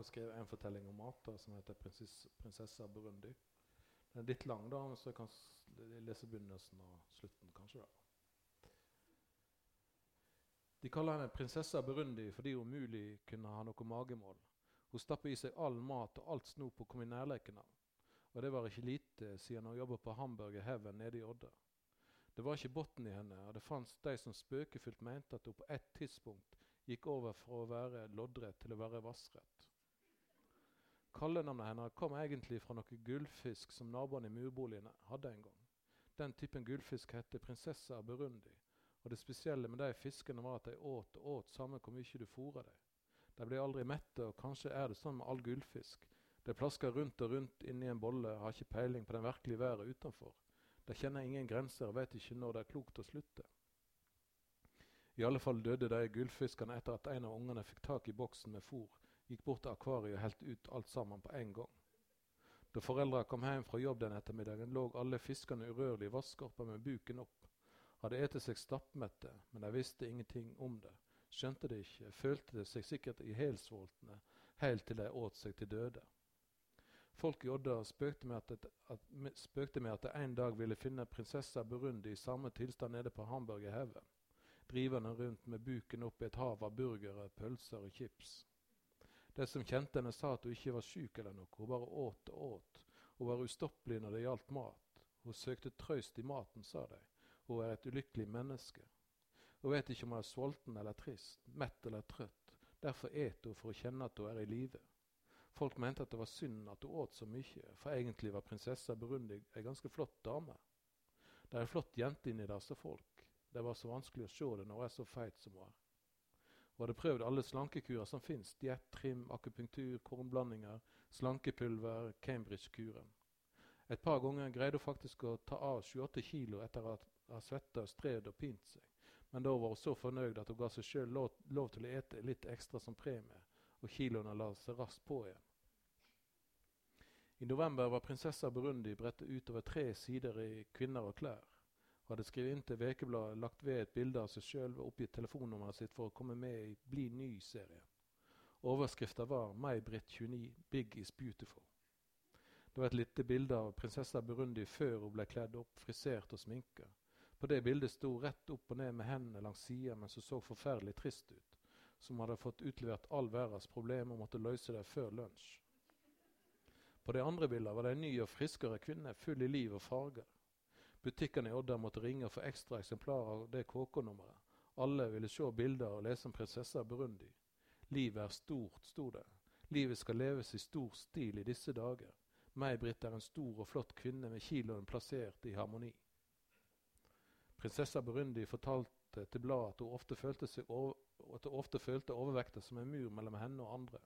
har skrevet en fortelling om mat da, som heter 'Prinsessa Burundi'. Den er litt lang, da, så jeg kan lese begynnelsen og slutten, kanskje. da. De kaller henne prinsessa Burundi fordi hun umulig kunne ha noe magemål. Hun stappet i seg all mat og alt snop hun kom i nærheten av. Og det var ikke lite, siden hun jobbet på Hamburger Heaven nede i Odda. Det var ikke bunn i henne, og det fantes de som spøkefullt mente at hun på ett tidspunkt gikk over fra å være loddrett til å være vassrett. Kallenavnet hennes kom egentlig fra noe gullfisk som naboene i murboligene hadde en gang. Den typen gullfisk heter prinsessa av Burundi, og det spesielle med de fiskene var at de åt og åt samme hvor mye du fôra dem. De ble aldri mette, og kanskje er det sånn med all gullfisk. De plasker rundt og rundt inni en bolle, har ikke peiling på den virkelige været utenfor. De kjenner ingen grenser og vet ikke når det er klokt å slutte. I alle fall døde de gullfiskene etter at en av ungene fikk tak i boksen med fôr, gikk bort til akvariet og helte ut alt sammen på en gang. Da foreldra kom hjem fra jobb den ettermiddagen, lå alle fiskene urørlig i vannskorpa med buken opp. Hadde ete seg stappmette, men de visste ingenting om det. Skjønte det ikke, følte det seg sikkert ihelsvoltne, helt til de åt seg til døde. Folk i Odda spøkte med at, at, spøkte med at de en dag ville finne prinsessa Burundi i samme tilstand nede på Hamburger Heaven drivende rundt med buken opp i et hav av burgere, pølser og chips. De som kjente henne, sa at hun ikke var syk eller noe, hun bare åt og åt. Hun var ustoppelig når det gjaldt mat. Hun søkte trøst i maten, sa de. Hun er et ulykkelig menneske. Hun vet ikke om hun er sulten eller trist, mett eller trøtt. Derfor et hun for å kjenne at hun er i live. Folk mente at det var synd at hun åt så mye, for egentlig var prinsessa Burundi ei ganske flott dame. Det er ei flott jente inni der, sa folk. Det var så vanskelig å se det når hun er så feit som hun er. Hun hadde prøvd alle slankekurer som fins. Diett, trim, akupunktur, kornblandinger, slankepulver, Cambridge-kuren. Et par ganger greide hun faktisk å ta av 28 kilo etter å ha svetta, strevd og pint seg. Men da var hun så fornøyd at hun ga seg sjøl lov, lov, til å ete litt ekstra som premie, og kiloene la seg raskt på igjen. I november var prinsessa Burundi brettet utover tre sider i Kvinner og klær hadde skrevet inn til Vekebladet, lagt ved et bilde av seg sjøl og oppgitt telefonnummeret sitt for å komme med i Bli ny-serien. Overskrifta var May-Britt 29 Big is beautiful. Det var et lite bilde av prinsessa Burundi før hun ble kledd opp, frisert og sminka. På det bildet sto rett opp og ned med hendene langs sida mens hun så forferdelig trist ut. Som hadde fått utlevert all verdens problemer og måtte løse det før lunsj. På det andre bildet var det en ny og friskere kvinne, full i liv og farger. Butikkene i Odda måtte ringe og få ekstra eksemplarer av det KK-nummeret. Alle ville se bilder og lese om prinsessa Burundi. Livet er stort, sto det. Livet skal leves i stor stil i disse dager. May-Britt er en stor og flott kvinne med kiloen plassert i harmoni. Prinsessa Burundi fortalte til bladet at hun ofte følte, over, at hun ofte følte overvekta som en mur mellom henne og andre.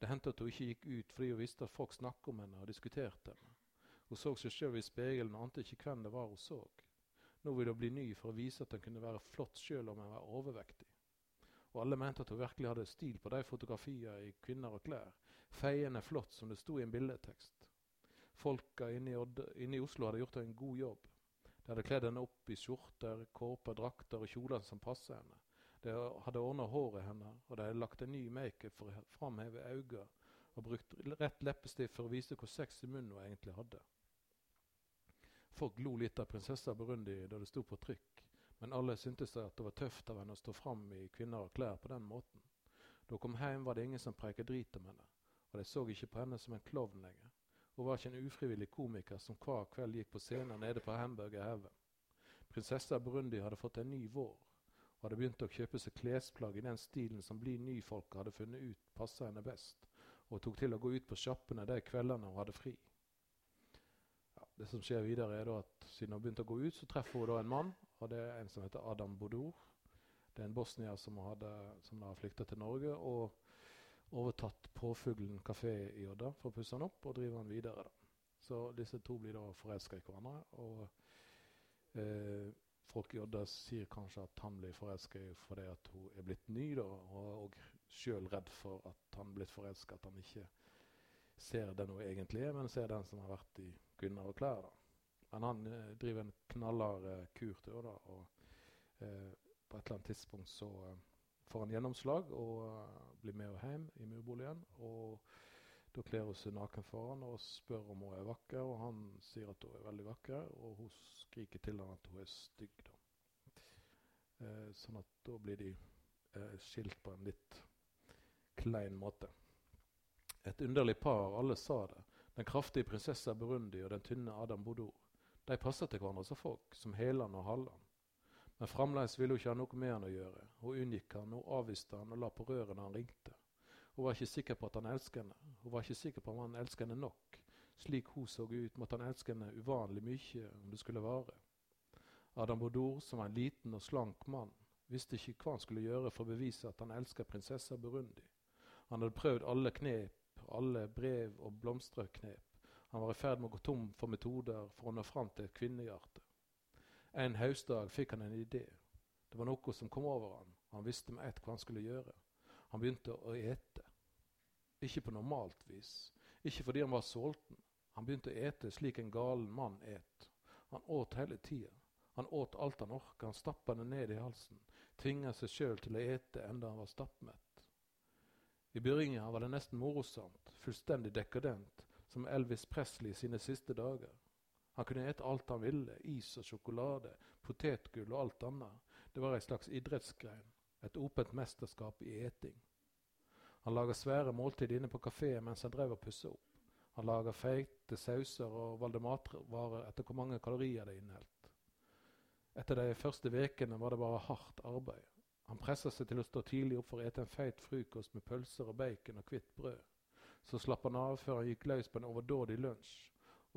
Det hendte at hun ikke gikk ut fordi hun visste at folk snakket om henne og diskuterte henne. Hun så seg sjøl i speilet og ante ikke hvem det var hun så. Nå ville hun bli ny for å vise at hun kunne være flott sjøl om hun var overvektig. Og alle mente at hun virkelig hadde stil på de fotografiene i kvinner og klær. Feiende flott, som det sto i en billedtekst. Folka inne i, inne i Oslo hadde gjort en god jobb. De hadde kledd henne opp i skjorter, kåper, drakter og kjoler som passet henne. De hadde ordna håret hennes, og de hadde lagt en ny makeup for å framheve øynene og brukt rett leppestift for å vise hvor sexy munn hun egentlig hadde. Folk lo litt av prinsessa Burundi da det sto på trykk, men alle syntes at det var tøft av henne å stå fram i kvinner og klær på den måten. Da hun kom hjem, var det ingen som preiket drit om henne, og de så ikke på henne som en klovn lenger. Hun var ikke en ufrivillig komiker som hver kveld gikk på scenen nede på Hamburger Heaven. Prinsessa Burundi hadde fått en ny vår, og hadde begynt å kjøpe seg klesplagg i den stilen som blid nyfolk hadde funnet ut passa henne best, og tok til å gå ut på sjappene de kveldene hun hadde fri. Det som skjer videre, er at siden hun har begynt å gå ut, så treffer hun da en mann. og Det er en som heter Adam Bodur. Det er en bosnier som, hadde, som har flykta til Norge og overtatt Påfuglen kafé i Odda for å pusse den opp og drive den videre. da. Så disse to blir da forelska i hverandre. og eh, Folk i Odda sier kanskje at han blir forelska fordi at hun er blitt ny, da, og, og sjøl redd for at han er blitt forelska, at han ikke ser den hun egentlig er, men ser den som har vært i Gunnar og klær. da. Men han eh, driver en knallhard eh, kurtur, da, og eh, på et eller annet tidspunkt så eh, får han gjennomslag og uh, blir med henne hjem i murboligen. Og da kler hun seg naken for han og spør om hun er vakker, og han sier at hun er veldig vakker, og hun skriker til han at hun er stygg. da. Eh, sånn at da blir de eh, skilt på en litt klein måte. Et underlig par, alle sa det. Den kraftige prinsessa Burundi og den tynne Adam Bodor. De passer til hverandre som folk, som Heland og Halland. Men fremdeles ville hun ikke ha noe med han å gjøre. Hun unngikk han, hun avviste han og la på røret når han ringte. Hun var ikke sikker på at han elsket henne. Hun var ikke sikker på om han elsket henne nok. Slik hun så ut, måtte han elske henne uvanlig mye om det skulle vare. Adam Bodor, som var en liten og slank mann, visste ikke hva han skulle gjøre for å bevise at han elsket prinsessa Burundi. Han hadde prøvd alle knep, alle brev og blomsterknep. Han var i ferd med å gå tom for metoder for å nå fram til et kvinnehjerte. En høstdag fikk han en idé. Det var noe som kom over han. Han visste med ett hva han skulle gjøre. Han begynte å ete. Ikke på normalt vis. Ikke fordi han var sulten. Han begynte å ete slik en galen mann et. Han åt hele tida. Han åt alt han orka. Han stappa det ned i halsen. Tvinga seg sjøl til å ete enda han var stappmett. I begynnelsen var det nesten morosamt, fullstendig dekadent, som Elvis Presley sine siste dager. Han kunne ete alt han ville, is og sjokolade, potetgull og alt annet. Det var ei slags idrettsgrein, et åpent mesterskap i eting. Han laga svære måltid inne på kafeen mens han drev og pussa opp. Han laga feite sauser og valgte matvarer etter hvor mange kalorier det inneholdt. Etter de første ukene var det bare hardt arbeid. Han pressa seg til å stå tidlig opp for å ete en feit frokost med pølser og bacon og hvitt brød. Så slapp han av før han gikk løs på en overdådig lunsj.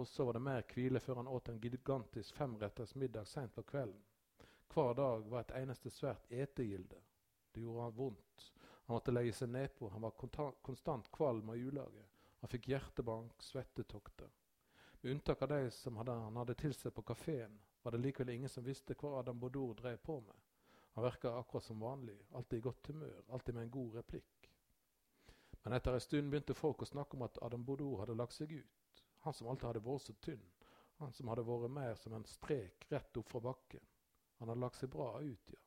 Og så var det mer hvile før han åt en gigantisk femretters middag seint på kvelden. Hver dag var et eneste svært etegilde. Det gjorde han vondt. Han måtte legge seg nedpå. Han var konstant kvalm av ulage. Han fikk hjertebank, svettetokter. Med unntak av de som han hadde tilsett på kafeen, var det likevel ingen som visste hva Adam Bodor drev på med. Han virka akkurat som vanlig, alltid i godt humør, alltid med en god replikk. Men etter en stund begynte folk å snakke om at Adam Bodo hadde lagt seg ut. Han som alltid hadde vært så tynn. Han som hadde vært mer som en strek rett opp fra bakken. Han hadde lagt seg bra ut, ja.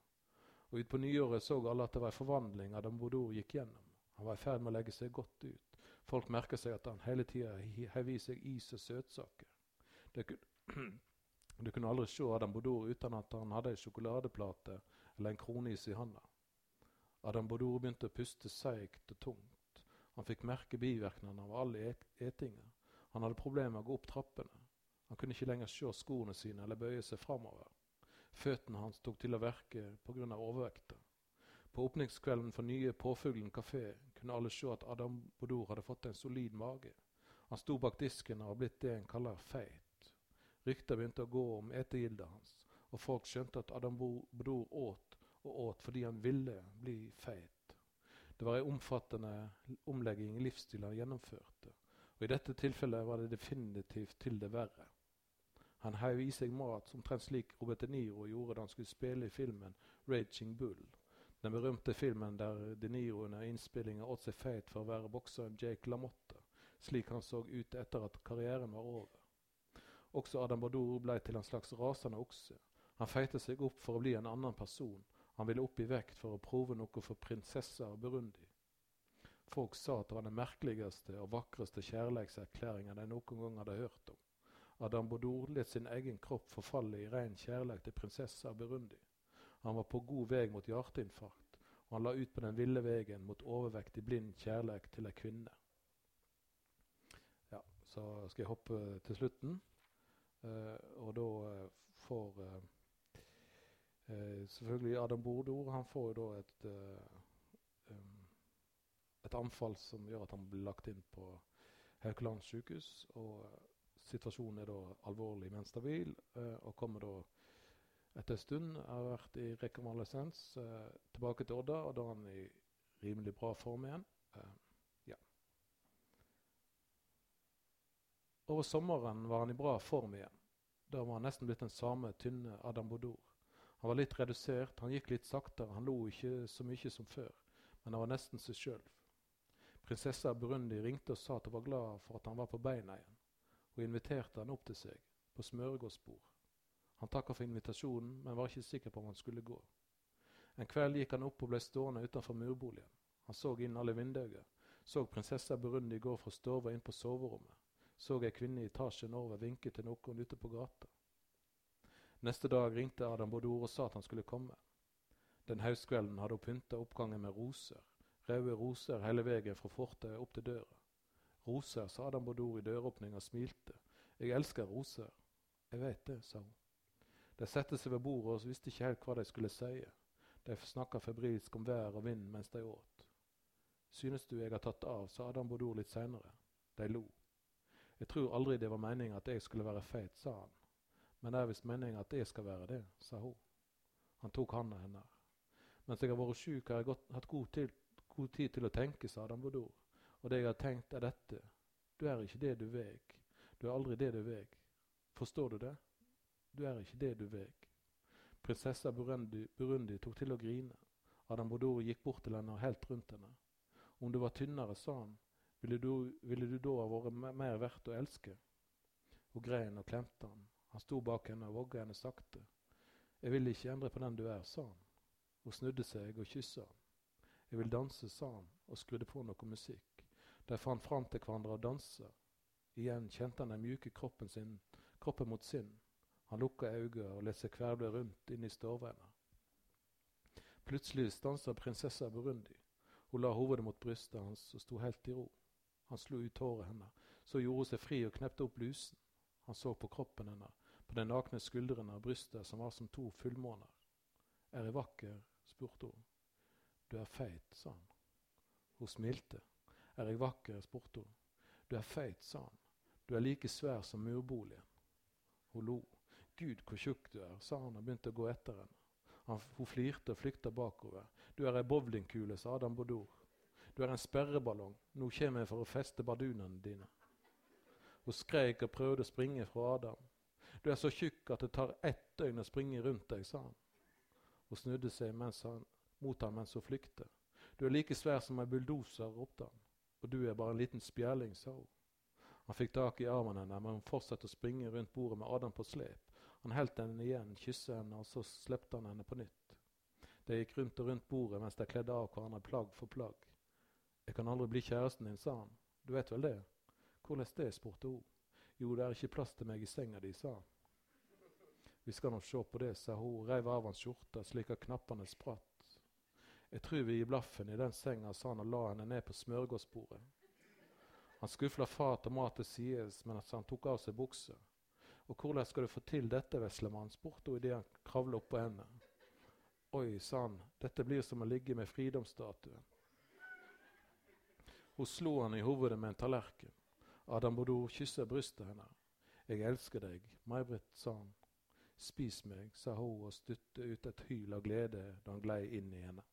Og utpå nyåret så alle at det var en forvandling Adam Bodo gikk gjennom. Han var i ferd med å legge seg godt ut. Folk merka seg at han hele tida heiv i seg is og søtsaker. Du kunne, aldri se Adam Boudou uten at han hadde ei sjokoladeplate eller en kronis i handa. Adam Bodor begynte å puste seigt og tungt. Han fikk merke bivirkningene av all etinga. Han hadde problemer med å gå opp trappene. Han kunne ikke lenger se skoene sine eller bøye seg framover. Føttene hans tok til å verke pga. overvekta. På åpningskvelden for nye Påfuglen kafé kunne alle se at Adam Bodor hadde fått en solid mage. Han sto bak disken og var blitt det en kaller feit. Rykter begynte å gå om etegildet hans, og folk skjønte at Adam Bodor åt og åt fordi han ville bli feit. Det var en omfattende omlegging i livsstilen han gjennomførte. Og I dette tilfellet var det definitivt til det verre. Han heiv i seg mat omtrent slik Robert De Niro gjorde da han skulle spille i filmen 'Raging Bull'. Den berømte filmen der De Niro under innspillinga åt seg feit for å være bokseren Jake LaMotta, slik han så ut etter at karrieren var over. Også Adam Badour ble til en slags rasende okse. Han feite seg opp for å bli en annen person. Han ville opp i vekt for å prøve noe for prinsessa av Burundi. Folk sa at det var den merkeligste og vakreste kjærlighetserklæringen de noen gang hadde hørt om. Adam Bodour let sin egen kropp forfalle i ren kjærlighet til prinsessa av Burundi. Han var på god vei mot hjerteinfarkt, og han la ut på den ville veien mot overvektig blind kjærlighet til ei kvinne. Ja, så skal jeg hoppe til slutten, uh, og da uh, får uh, selvfølgelig Adam Bordor Han får jo da et um, et anfall som gjør at han blir lagt inn på Haukeland sykehus. og Situasjonen er da alvorlig, men stabil, eh, og kommer da etter en stund. Har vært i rekonvalesens eh, tilbake til Odda, og da er han i rimelig bra form igjen. Eh, ja. Over sommeren var han i bra form igjen. Da var han nesten blitt den samme tynne Adam Bodour. Han var litt redusert, han gikk litt saktere, han lo ikke så mye som før. Men han var nesten seg sjøl. Prinsessa Brundi ringte og sa at hun var glad for at han var på beina igjen. og inviterte han opp til seg, på smørgårdsbord. Han takka for invitasjonen, men var ikke sikker på om han skulle gå. En kveld gikk han opp og ble stående utenfor murboligen. Han så inn alle vinduene, Så prinsessa Burundi gå fra stua inn på soverommet. Så ei kvinne i etasjen over vinke til noen ute på gata. Neste dag ringte Adam Bodor og sa at han skulle komme. Den høstkvelden hadde hun pynta oppgangen med roser. Røde roser hele veien fra fortauet opp til døra. Roser, sa Adam Bodor i døråpninga og smilte. Jeg elsker roser. Jeg veit det, sa hun. De satte seg ved bordet og visste ikke helt hva de skulle si. De snakka febrilsk om vær og vind mens de åt. Synes du jeg har tatt av, sa Adam Bodor litt seinere. De lo. Jeg tror aldri det var meninga at jeg skulle være feit, sa han. Men det er visst meninga at jeg skal være det, sa hun. Han tok handa hennes. Mens jeg har vært sjuk, har jeg gått, hatt god, til, god, tid til å tenke, sa Adam Bodur. Og det jeg har tenkt, er dette. Du er ikke det du veg. Du er aldri det du veg. Forstår du det? Du er ikke det du veg. Prinsessa Burundi, Burundi tok til å grine. Adam Bodor gikk bort til henne og helt rundt henne. Om du var tynnere, sa han, ville du, ville du da ha vært mer verdt å elske? Hun grein og klemte han. Han sto bak henne og vogga henne sakte. Jeg vil ikke endre på den du er, sa han. Hun snudde seg og kyssa. Jeg vil danse, sa han og skrudde på noe musikk. De fant fram til hverandre og dansa. Igjen kjente han den mjuke kroppen sin, kroppen mot sin. Han lukka øynene og lot seg kverble rundt inn i stua Plutselig stansa prinsessa Burundi. Hun la hovedet mot brystet hans og sto helt i ro. Han slo ut håret hennes. Så gjorde hun seg fri og knepte opp blusen. Han så på kroppen hennes, på den nakne skuldrene og brystet som var som to fullmåner. Er jeg vakker? spurte hun. Du er feit, sa han. Hun smilte. Er jeg vakker? spurte hun. Du er feit, sa han. Du er like svær som murboligen. Hun lo. Gud, hvor tjukk du er, sa han og begynte å gå etter henne. Han, hun flirte og flykta bakover. Du er ei bowlingkule, sa Adam Bodor. Du er en sperreballong. Nå kommer jeg for å feste bardunene dine. Hun skreik og prøvde å springe fra Adam. Du er så tjukk at det tar ett døgn å springe rundt deg, sa han. Hun snudde seg han, mot ham mens hun flyktet. Du er like svær som en bulldoser, ropte han. Og du er bare en liten spjæling, sa hun. Han fikk tak i armen hennes, men hun fortsatte å springe rundt bordet med Adam på slep. Han holdt henne igjen, kysset henne, og så slepte han henne på nytt. De gikk rundt og rundt bordet mens de kledde av hverandre plagg for plagg. Jeg kan aldri bli kjæresten din, sa han. Du vet vel det? Hvordan det? spurte hun. Jo, det er ikke plass til meg i senga di, sa han. Vi skal nå se på det, sa hun, reiv av hans skjorta slik at knappene spratt. Jeg tror vi gir blaffen i den senga, sa han og la henne ned på smørgårdsbordet. Han skufla fat og mat til sides mens han tok av seg buksa. Og hvordan skal du få til dette, veslemann? spurte hun idet han kravla oppå henne. Oi, sa han, dette blir som å ligge med fridomsstatuen. Hun slo han i hovedet med en tallerken. Adam Boudou kyssa brystet hennes. Jeg elsker deg, May-Britt, sa han. Spis meg, sa hun og støtte ut et hyl av glede da han glei inn i henne.